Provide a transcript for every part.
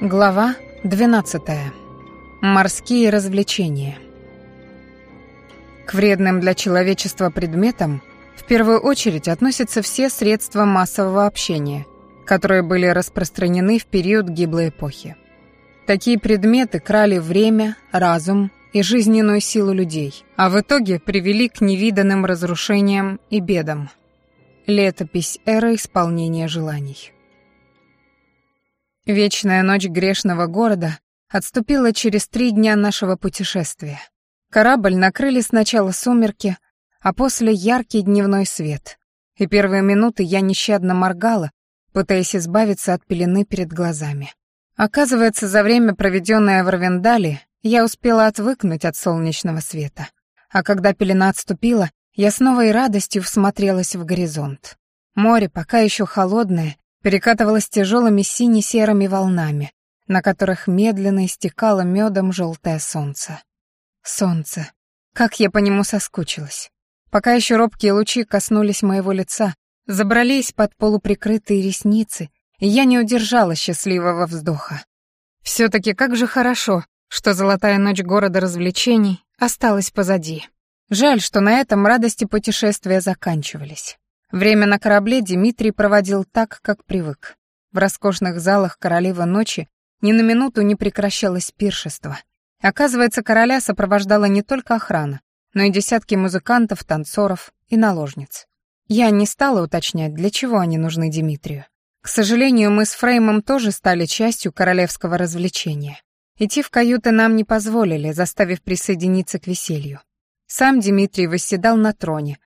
Глава 12. Морские развлечения. К вредным для человечества предметам в первую очередь относятся все средства массового общения, которые были распространены в период гиблой эпохи. Такие предметы крали время, разум и жизненную силу людей, а в итоге привели к невиданным разрушениям и бедам. Летопись эры исполнения желаний. Вечная ночь грешного города отступила через три дня нашего путешествия. Корабль накрыли сначала сумерки, а после яркий дневной свет. И первые минуты я нещадно моргала, пытаясь избавиться от пелены перед глазами. Оказывается, за время, проведенное в Равендале, я успела отвыкнуть от солнечного света. А когда пелена отступила, я с новой радостью всмотрелась в горизонт. Море, пока еще холодное, перекатывалась тяжелыми сине-серыми волнами, на которых медленно истекало медом желтое солнце. Солнце. Как я по нему соскучилась. Пока еще робкие лучи коснулись моего лица, забрались под полуприкрытые ресницы, и я не удержала счастливого вздоха. Все-таки как же хорошо, что золотая ночь города развлечений осталась позади. Жаль, что на этом радости путешествия заканчивались. Время на корабле Дмитрий проводил так, как привык. В роскошных залах королевы ночи ни на минуту не прекращалось пиршество. Оказывается, короля сопровождала не только охрана, но и десятки музыкантов, танцоров и наложниц. Я не стала уточнять, для чего они нужны Дмитрию. К сожалению, мы с Фреймом тоже стали частью королевского развлечения. Идти в каюты нам не позволили, заставив присоединиться к веселью. Сам Дмитрий восседал на троне,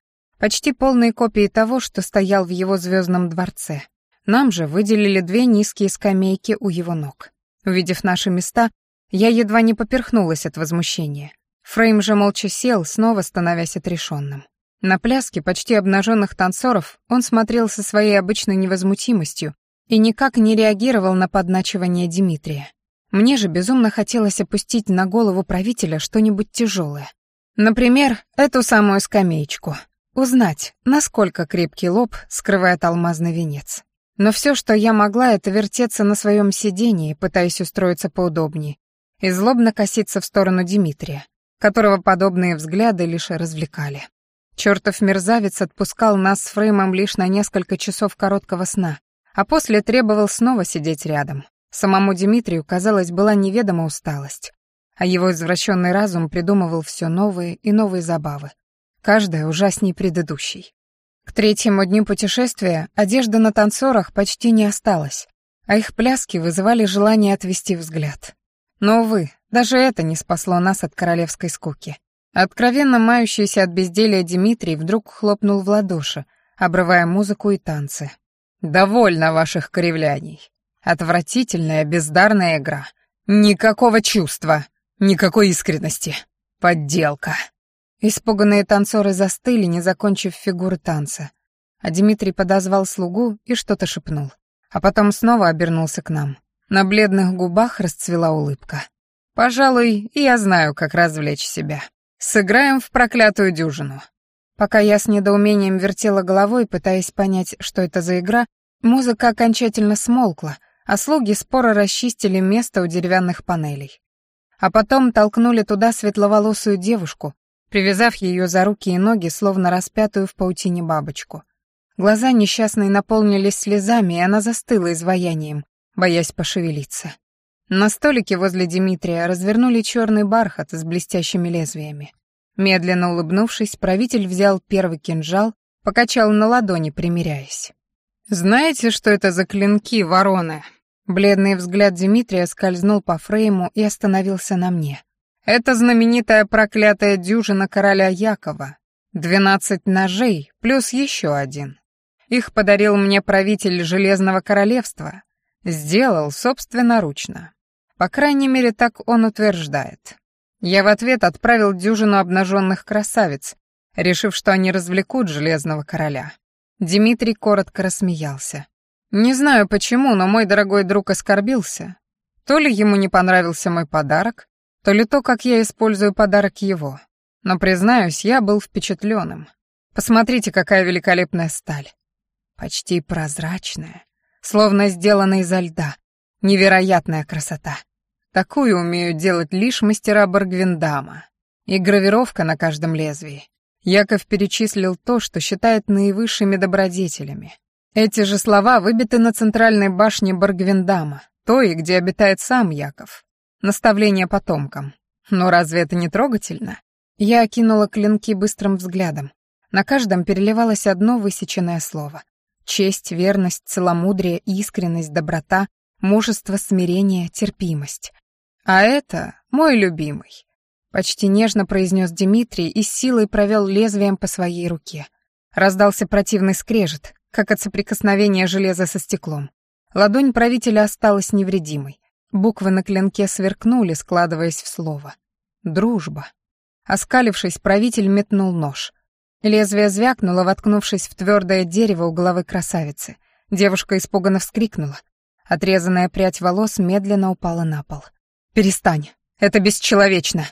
Почти полные копии того, что стоял в его звездном дворце. Нам же выделили две низкие скамейки у его ног. Увидев наши места, я едва не поперхнулась от возмущения. Фрейм же молча сел, снова становясь отрешенным. На пляске почти обнаженных танцоров он смотрел со своей обычной невозмутимостью и никак не реагировал на подначивание Дмитрия. Мне же безумно хотелось опустить на голову правителя что-нибудь тяжелое. Например, эту самую скамеечку — Узнать, насколько крепкий лоб скрывает алмазный венец. Но все, что я могла, это вертеться на своем сидении, пытаясь устроиться поудобнее, и злобно коситься в сторону Дмитрия, которого подобные взгляды лишь развлекали. Чертов мерзавец отпускал нас с Фреймом лишь на несколько часов короткого сна, а после требовал снова сидеть рядом. Самому Дмитрию, казалось, была неведома усталость, а его извращенный разум придумывал все новые и новые забавы, каждая ужаснее предыдущей. К третьему дню путешествия одежда на танцорах почти не осталась, а их пляски вызывали желание отвести взгляд. Но, увы, даже это не спасло нас от королевской скуки. Откровенно мающийся от безделия Дмитрий вдруг хлопнул в ладоши, обрывая музыку и танцы. «Довольно ваших кривляний. Отвратительная бездарная игра. Никакого чувства, никакой искренности. Подделка». Испуганные танцоры застыли, не закончив фигуры танца. А Дмитрий подозвал слугу и что-то шепнул. А потом снова обернулся к нам. На бледных губах расцвела улыбка. «Пожалуй, и я знаю, как развлечь себя. Сыграем в проклятую дюжину». Пока я с недоумением вертела головой, пытаясь понять, что это за игра, музыка окончательно смолкла, а слуги споро расчистили место у деревянных панелей. А потом толкнули туда светловолосую девушку, привязав ее за руки и ноги, словно распятую в паутине бабочку. Глаза несчастной наполнились слезами, и она застыла изваянием, боясь пошевелиться. На столике возле Дмитрия развернули черный бархат с блестящими лезвиями. Медленно улыбнувшись, правитель взял первый кинжал, покачал на ладони, примиряясь. «Знаете, что это за клинки, вороны?» Бледный взгляд Дмитрия скользнул по фрейму и остановился на мне. Это знаменитая проклятая дюжина короля Якова. Двенадцать ножей, плюс еще один. Их подарил мне правитель Железного Королевства. Сделал собственноручно. По крайней мере, так он утверждает. Я в ответ отправил дюжину обнаженных красавиц, решив, что они развлекут Железного Короля. Дмитрий коротко рассмеялся. Не знаю почему, но мой дорогой друг оскорбился. То ли ему не понравился мой подарок, то ли то, как я использую подарок его. Но, признаюсь, я был впечатленным. Посмотрите, какая великолепная сталь. Почти прозрачная, словно сделана изо льда. Невероятная красота. Такую умеют делать лишь мастера Баргвиндама. И гравировка на каждом лезвии. Яков перечислил то, что считает наивысшими добродетелями. Эти же слова выбиты на центральной башне Баргвиндама, той, где обитает сам Яков. Наставления потомкам. Но разве это не трогательно? Я окинула клинки быстрым взглядом. На каждом переливалось одно высеченное слово. Честь, верность, целомудрие, искренность, доброта, мужество, смирение, терпимость. А это мой любимый. Почти нежно произнес Дмитрий и силой провел лезвием по своей руке. Раздался противный скрежет, как от соприкосновения железа со стеклом. Ладонь правителя осталась невредимой. Буквы на клинке сверкнули, складываясь в слово. «Дружба». Оскалившись, правитель метнул нож. Лезвие звякнуло, воткнувшись в твердое дерево у головы красавицы. Девушка испуганно вскрикнула. Отрезанная прядь волос медленно упала на пол. «Перестань! Это бесчеловечно!»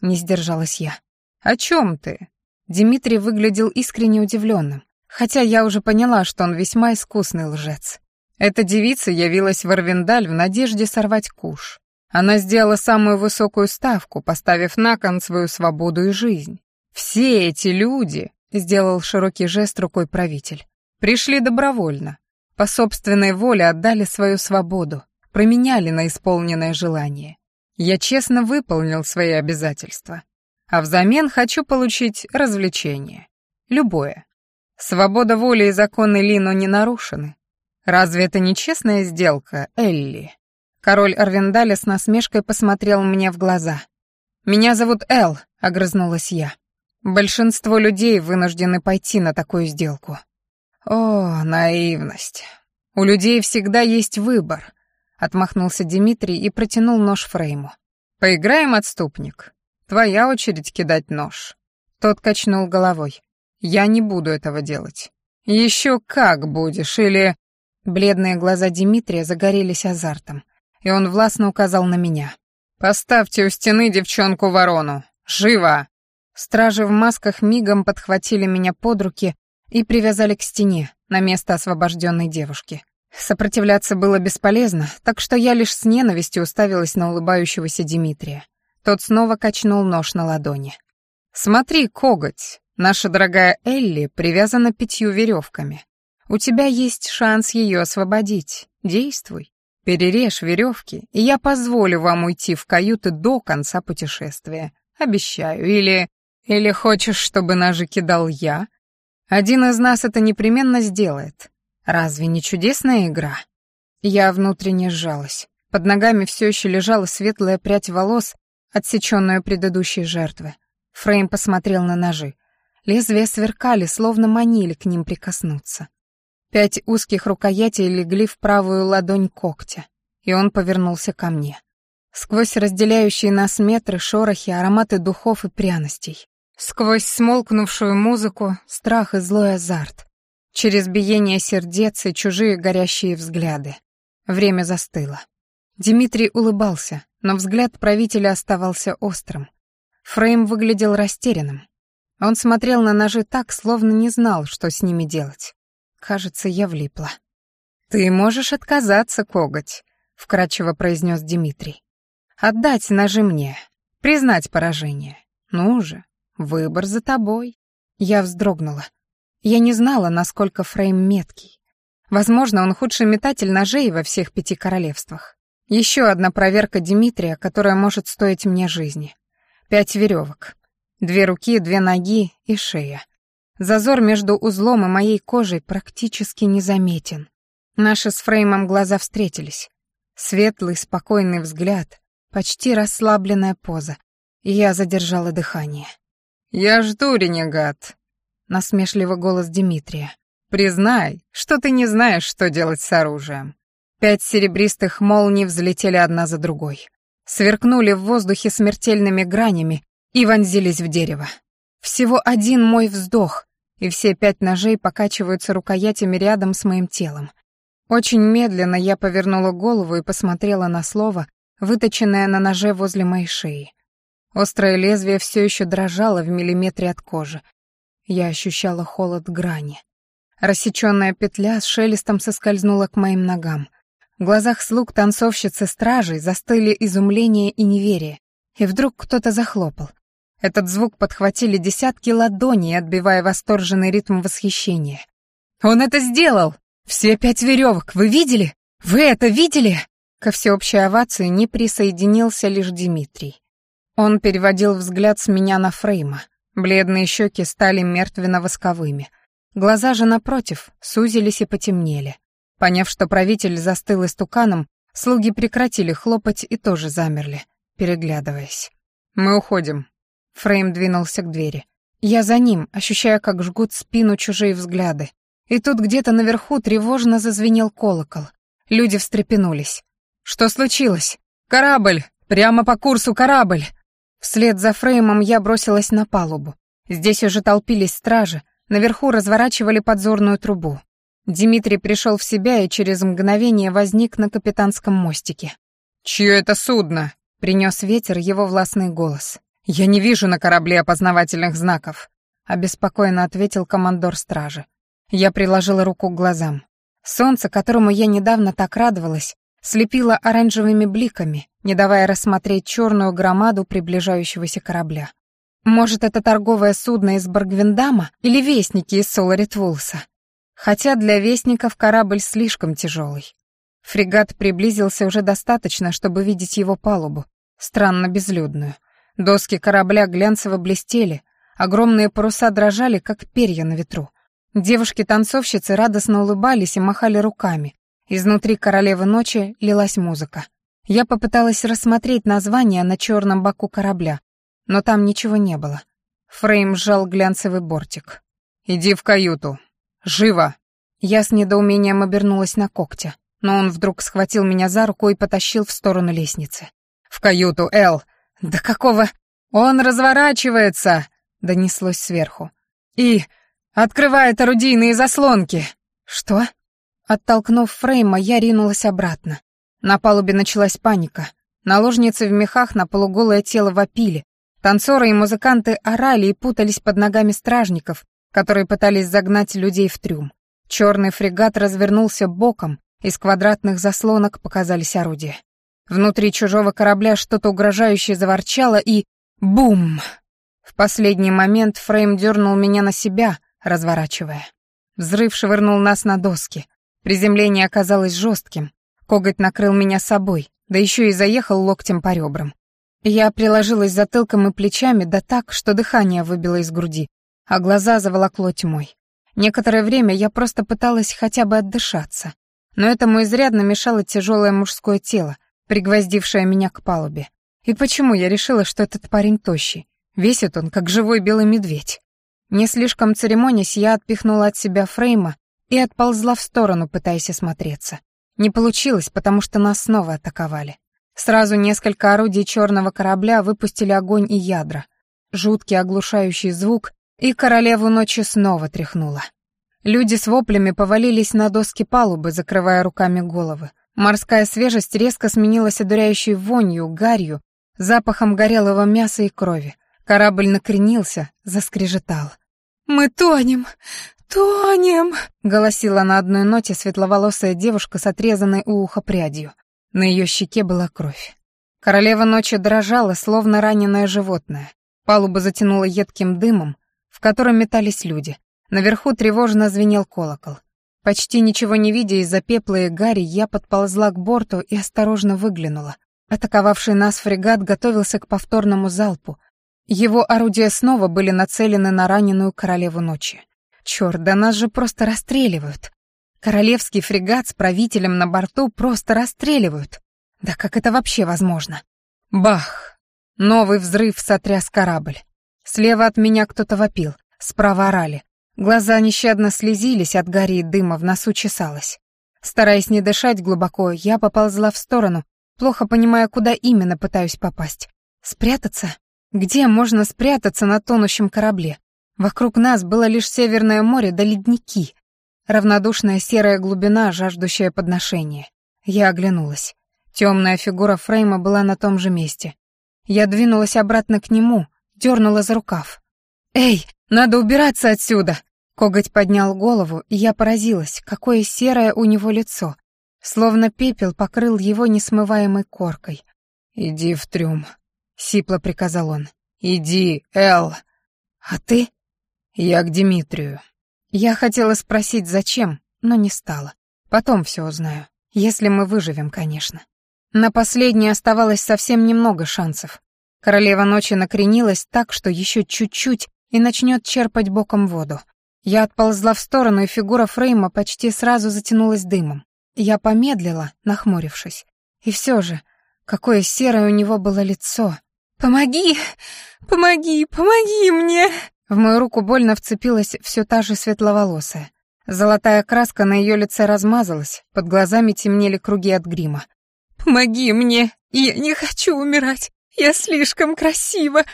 Не сдержалась я. «О чем ты?» Дмитрий выглядел искренне удивленным, хотя я уже поняла, что он весьма искусный лжец. Эта девица явилась в Арвиндаль в надежде сорвать куш. Она сделала самую высокую ставку, поставив на кон свою свободу и жизнь. «Все эти люди», — сделал широкий жест рукой правитель, — «пришли добровольно, по собственной воле отдали свою свободу, променяли на исполненное желание. Я честно выполнил свои обязательства, а взамен хочу получить развлечение. Любое. Свобода воли и законы Лину не нарушены, «Разве это не честная сделка, Элли?» Король Арвендаля с насмешкой посмотрел мне в глаза. «Меня зовут Эл», — огрызнулась я. «Большинство людей вынуждены пойти на такую сделку». «О, наивность. У людей всегда есть выбор», — отмахнулся Дмитрий и протянул нож Фрейму. «Поиграем, отступник. Твоя очередь кидать нож». Тот качнул головой. «Я не буду этого делать». «Еще как будешь, или...» Бледные глаза Дмитрия загорелись азартом, и он властно указал на меня. «Поставьте у стены девчонку-ворону! Живо!» Стражи в масках мигом подхватили меня под руки и привязали к стене, на место освобожденной девушки. Сопротивляться было бесполезно, так что я лишь с ненавистью уставилась на улыбающегося Дмитрия. Тот снова качнул нож на ладони. «Смотри, коготь! Наша дорогая Элли привязана пятью веревками. У тебя есть шанс ее освободить. Действуй. Перережь веревки, и я позволю вам уйти в каюты до конца путешествия. Обещаю. Или... Или хочешь, чтобы ножи кидал я? Один из нас это непременно сделает. Разве не чудесная игра? Я внутренне сжалась. Под ногами все еще лежала светлая прядь волос, отсеченная предыдущей жертвы. Фрейм посмотрел на ножи. Лезвия сверкали, словно манили к ним прикоснуться. Пять узких рукоятей легли в правую ладонь когтя, и он повернулся ко мне. Сквозь разделяющие нас метры шорохи, ароматы духов и пряностей. Сквозь смолкнувшую музыку, страх и злой азарт. Через биение сердец и чужие горящие взгляды. Время застыло. Дмитрий улыбался, но взгляд правителя оставался острым. Фрейм выглядел растерянным. Он смотрел на ножи так, словно не знал, что с ними делать. Кажется, я влипла. «Ты можешь отказаться, коготь», — вкратчиво произнес Дмитрий. «Отдать ножи мне, признать поражение. Ну же, выбор за тобой». Я вздрогнула. Я не знала, насколько Фрейм меткий. Возможно, он худший метатель ножей во всех пяти королевствах. Еще одна проверка Дмитрия, которая может стоить мне жизни. Пять веревок. Две руки, две ноги и шея. Зазор между узлом и моей кожей практически незаметен. Наши с Фреймом глаза встретились. Светлый, спокойный взгляд, почти расслабленная поза. Я задержала дыхание. «Я жду, ренегат», — насмешливый голос Дмитрия. «Признай, что ты не знаешь, что делать с оружием». Пять серебристых молний взлетели одна за другой. Сверкнули в воздухе смертельными гранями и вонзились в дерево. Всего один мой вздох, и все пять ножей покачиваются рукоятями рядом с моим телом. Очень медленно я повернула голову и посмотрела на слово, выточенное на ноже возле моей шеи. Острое лезвие все еще дрожало в миллиметре от кожи. Я ощущала холод грани. Рассеченная петля с шелестом соскользнула к моим ногам. В глазах слуг танцовщицы стражей застыли изумление и неверие. И вдруг кто-то захлопал. Этот звук подхватили десятки ладоней, отбивая восторженный ритм восхищения. «Он это сделал! Все пять веревок! Вы видели? Вы это видели?» Ко всеобщей овации не присоединился лишь Дмитрий. Он переводил взгляд с меня на Фрейма. Бледные щеки стали мертвенно-восковыми. Глаза же, напротив, сузились и потемнели. Поняв, что правитель застыл истуканом, слуги прекратили хлопать и тоже замерли, переглядываясь. «Мы уходим», Фрейм двинулся к двери. Я за ним, ощущая, как жгут спину чужие взгляды. И тут где-то наверху тревожно зазвенел колокол. Люди встрепенулись. «Что случилось?» «Корабль! Прямо по курсу корабль!» Вслед за Фреймом я бросилась на палубу. Здесь уже толпились стражи, наверху разворачивали подзорную трубу. Дмитрий пришел в себя и через мгновение возник на капитанском мостике. «Чье это судно?» — принес ветер его властный голос. «Я не вижу на корабле опознавательных знаков», — обеспокоенно ответил командор стражи. Я приложила руку к глазам. Солнце, которому я недавно так радовалась, слепило оранжевыми бликами, не давая рассмотреть черную громаду приближающегося корабля. Может, это торговое судно из Баргвиндама или вестники из Соларитвулса? Хотя для вестников корабль слишком тяжелый. Фрегат приблизился уже достаточно, чтобы видеть его палубу, странно безлюдную. Доски корабля глянцево блестели, огромные паруса дрожали, как перья на ветру. Девушки-танцовщицы радостно улыбались и махали руками. Изнутри королевы ночи лилась музыка. Я попыталась рассмотреть название на черном боку корабля, но там ничего не было. Фрейм сжал глянцевый бортик. «Иди в каюту. Живо!» Я с недоумением обернулась на когтя, но он вдруг схватил меня за руку и потащил в сторону лестницы. «В каюту, Эл! «Да какого...» «Он разворачивается!» — донеслось сверху. «И открывает орудийные заслонки!» «Что?» Оттолкнув Фрейма, я ринулась обратно. На палубе началась паника. Наложницы в мехах на полуголое тело вопили. Танцоры и музыканты орали и путались под ногами стражников, которые пытались загнать людей в трюм. Черный фрегат развернулся боком, из квадратных заслонок показались орудия. Внутри чужого корабля что-то угрожающе заворчало и... Бум! В последний момент Фрейм дернул меня на себя, разворачивая. Взрыв швырнул нас на доски. Приземление оказалось жестким. Коготь накрыл меня собой, да еще и заехал локтем по ребрам. Я приложилась затылком и плечами, да так, что дыхание выбило из груди, а глаза заволокло тьмой. Некоторое время я просто пыталась хотя бы отдышаться, но этому изрядно мешало тяжелое мужское тело, пригвоздившая меня к палубе. И почему я решила, что этот парень тощий? Весит он, как живой белый медведь. Не слишком церемонясь, я отпихнула от себя Фрейма и отползла в сторону, пытаясь осмотреться. Не получилось, потому что нас снова атаковали. Сразу несколько орудий черного корабля выпустили огонь и ядра. Жуткий оглушающий звук, и королеву ночи снова тряхнуло. Люди с воплями повалились на доски палубы, закрывая руками головы. Морская свежесть резко сменилась одуряющей вонью, гарью, запахом горелого мяса и крови. Корабль накренился, заскрежетал. «Мы тонем! Тонем!» — голосила на одной ноте светловолосая девушка с отрезанной у уха прядью. На ее щеке была кровь. Королева ночи дрожала, словно раненое животное. Палуба затянула едким дымом, в котором метались люди. Наверху тревожно звенел колокол. Почти ничего не видя из-за пепла и гари, я подползла к борту и осторожно выглянула. Атаковавший нас фрегат готовился к повторному залпу. Его орудия снова были нацелены на раненую королеву ночи. Чёрт, да нас же просто расстреливают. Королевский фрегат с правителем на борту просто расстреливают. Да как это вообще возможно? Бах! Новый взрыв сотряс корабль. Слева от меня кто-то вопил, справа орали. Глаза нещадно слезились от гари и дыма, в носу чесалось. Стараясь не дышать глубоко, я поползла в сторону, плохо понимая, куда именно пытаюсь попасть. Спрятаться? Где можно спрятаться на тонущем корабле? Вокруг нас было лишь Северное море да ледники. Равнодушная серая глубина, жаждущая подношения. Я оглянулась. Темная фигура Фрейма была на том же месте. Я двинулась обратно к нему, дернула за рукав. «Эй, надо убираться отсюда!» Коготь поднял голову, и я поразилась, какое серое у него лицо. Словно пепел покрыл его несмываемой коркой. «Иди в трюм», — сипло приказал он. «Иди, Эл!» «А ты?» «Я к Дмитрию». Я хотела спросить, зачем, но не стала. Потом все узнаю. Если мы выживем, конечно. На последнее оставалось совсем немного шансов. Королева ночи накренилась так, что еще чуть-чуть, и начнет черпать боком воду. Я отползла в сторону, и фигура Фрейма почти сразу затянулась дымом. Я помедлила, нахмурившись. И все же, какое серое у него было лицо. «Помоги! Помоги! Помоги мне!» В мою руку больно вцепилась все та же светловолосая. Золотая краска на ее лице размазалась, под глазами темнели круги от грима. «Помоги мне! Я не хочу умирать! Я слишком красива!»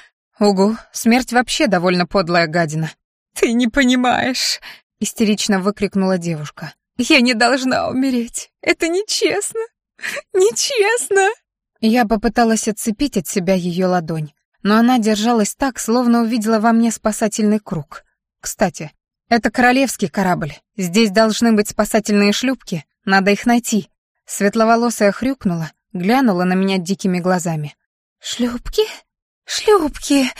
«Угу, смерть вообще довольно подлая гадина». «Ты не понимаешь», — истерично выкрикнула девушка. «Я не должна умереть. Это нечестно. Нечестно». Я попыталась отцепить от себя ее ладонь, но она держалась так, словно увидела во мне спасательный круг. «Кстати, это королевский корабль. Здесь должны быть спасательные шлюпки. Надо их найти». Светловолосая хрюкнула, глянула на меня дикими глазами. «Шлюпки?» «Шлюпки!»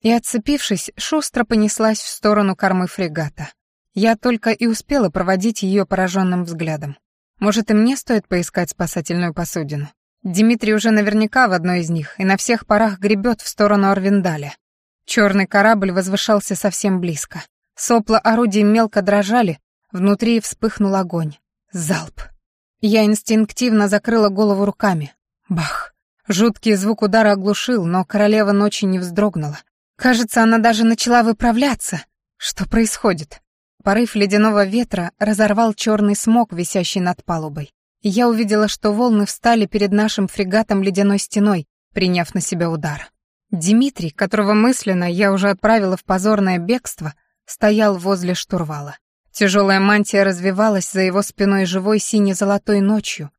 И, отцепившись, шустро понеслась в сторону кормы фрегата. Я только и успела проводить ее пораженным взглядом. Может, и мне стоит поискать спасательную посудину? Дмитрий уже наверняка в одной из них и на всех парах гребет в сторону Арвиндаля. Черный корабль возвышался совсем близко. Сопла орудий мелко дрожали, внутри вспыхнул огонь. Залп. Я инстинктивно закрыла голову руками. Бах. Жуткий звук удара оглушил, но королева ночи не вздрогнула. Кажется, она даже начала выправляться. Что происходит? Порыв ледяного ветра разорвал черный смог, висящий над палубой. И я увидела, что волны встали перед нашим фрегатом ледяной стеной, приняв на себя удар. Дмитрий, которого мысленно я уже отправила в позорное бегство, стоял возле штурвала. Тяжелая мантия развивалась за его спиной живой сине-золотой ночью.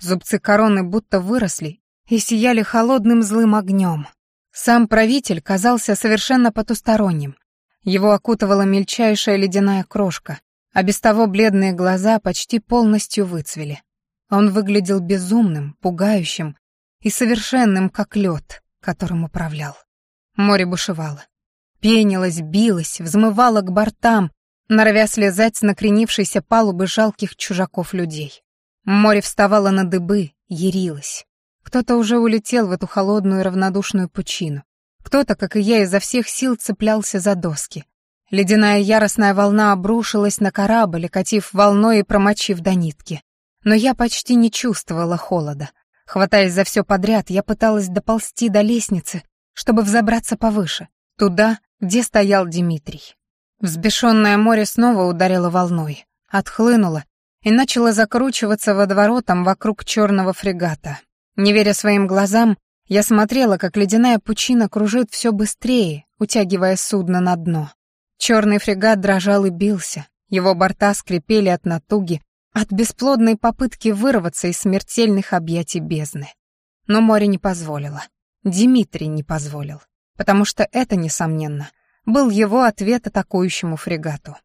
Зубцы короны будто выросли и сияли холодным злым огнем. Сам правитель казался совершенно потусторонним. Его окутывала мельчайшая ледяная крошка, а без того бледные глаза почти полностью выцвели. Он выглядел безумным, пугающим и совершенным, как лед, которым управлял. Море бушевало. Пенилось, билось, взмывало к бортам, норовя слезать с накренившейся палубы жалких чужаков-людей. Море вставало на дыбы, ярилось. Кто-то уже улетел в эту холодную равнодушную пучину. Кто-то, как и я, изо всех сил цеплялся за доски. Ледяная яростная волна обрушилась на корабль, катив волной и промочив до нитки. Но я почти не чувствовала холода. Хватаясь за все подряд, я пыталась доползти до лестницы, чтобы взобраться повыше, туда, где стоял Дмитрий. Взбешенное море снова ударило волной, отхлынуло и начало закручиваться водоворотом вокруг черного фрегата, не веря своим глазам, я смотрела, как ледяная пучина кружит все быстрее, утягивая судно на дно. Черный фрегат дрожал и бился, его борта скрипели от натуги, от бесплодной попытки вырваться из смертельных объятий бездны. Но море не позволило. Дмитрий не позволил. Потому что это, несомненно, был его ответ атакующему фрегату.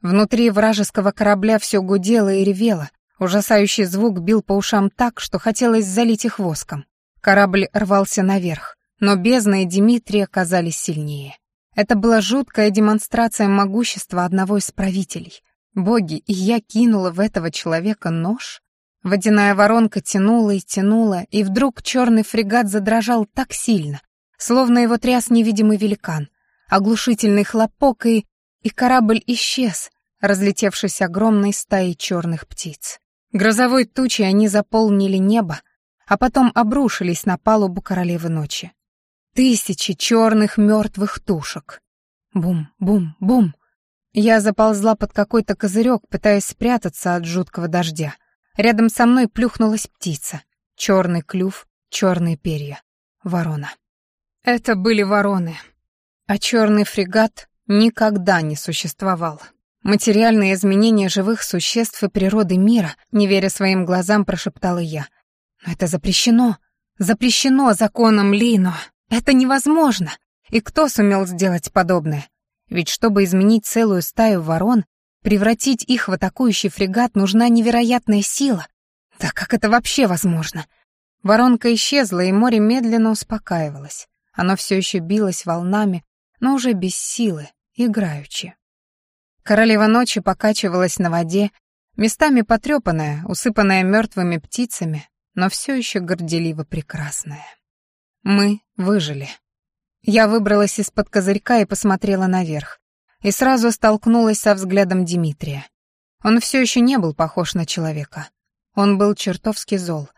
Внутри вражеского корабля все гудело и ревело, Ужасающий звук бил по ушам так, что хотелось залить их воском. Корабль рвался наверх, но бездна и Дмитрий оказались сильнее. Это была жуткая демонстрация могущества одного из правителей. Боги, и я кинула в этого человека нож? Водяная воронка тянула и тянула, и вдруг черный фрегат задрожал так сильно, словно его тряс невидимый великан. Оглушительный хлопок, и... и корабль исчез, разлетевшись огромной стаей черных птиц. Грозовой тучей они заполнили небо, а потом обрушились на палубу королевы ночи. Тысячи черных мертвых тушек. Бум-бум-бум. Я заползла под какой-то козырек, пытаясь спрятаться от жуткого дождя. Рядом со мной плюхнулась птица. Черный клюв, черные перья. Ворона. Это были вороны. А черный фрегат никогда не существовал. Материальные изменения живых существ и природы мира, не веря своим глазам, прошептала я. Но это запрещено. Запрещено законом Лино. Это невозможно. И кто сумел сделать подобное? Ведь чтобы изменить целую стаю ворон, превратить их в атакующий фрегат, нужна невероятная сила. Да как это вообще возможно? Воронка исчезла, и море медленно успокаивалось. Оно все еще билось волнами, но уже без силы, играючи. Королева ночи покачивалась на воде, местами потрепанная, усыпанная мертвыми птицами, но все еще горделиво прекрасная. Мы выжили. Я выбралась из-под козырька и посмотрела наверх, и сразу столкнулась со взглядом Дмитрия. Он все еще не был похож на человека. Он был чертовски зол.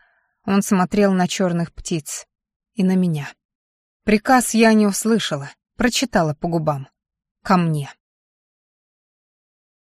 Он смотрел на черных птиц и на меня. Приказ я не услышала, прочитала по губам. Ко мне.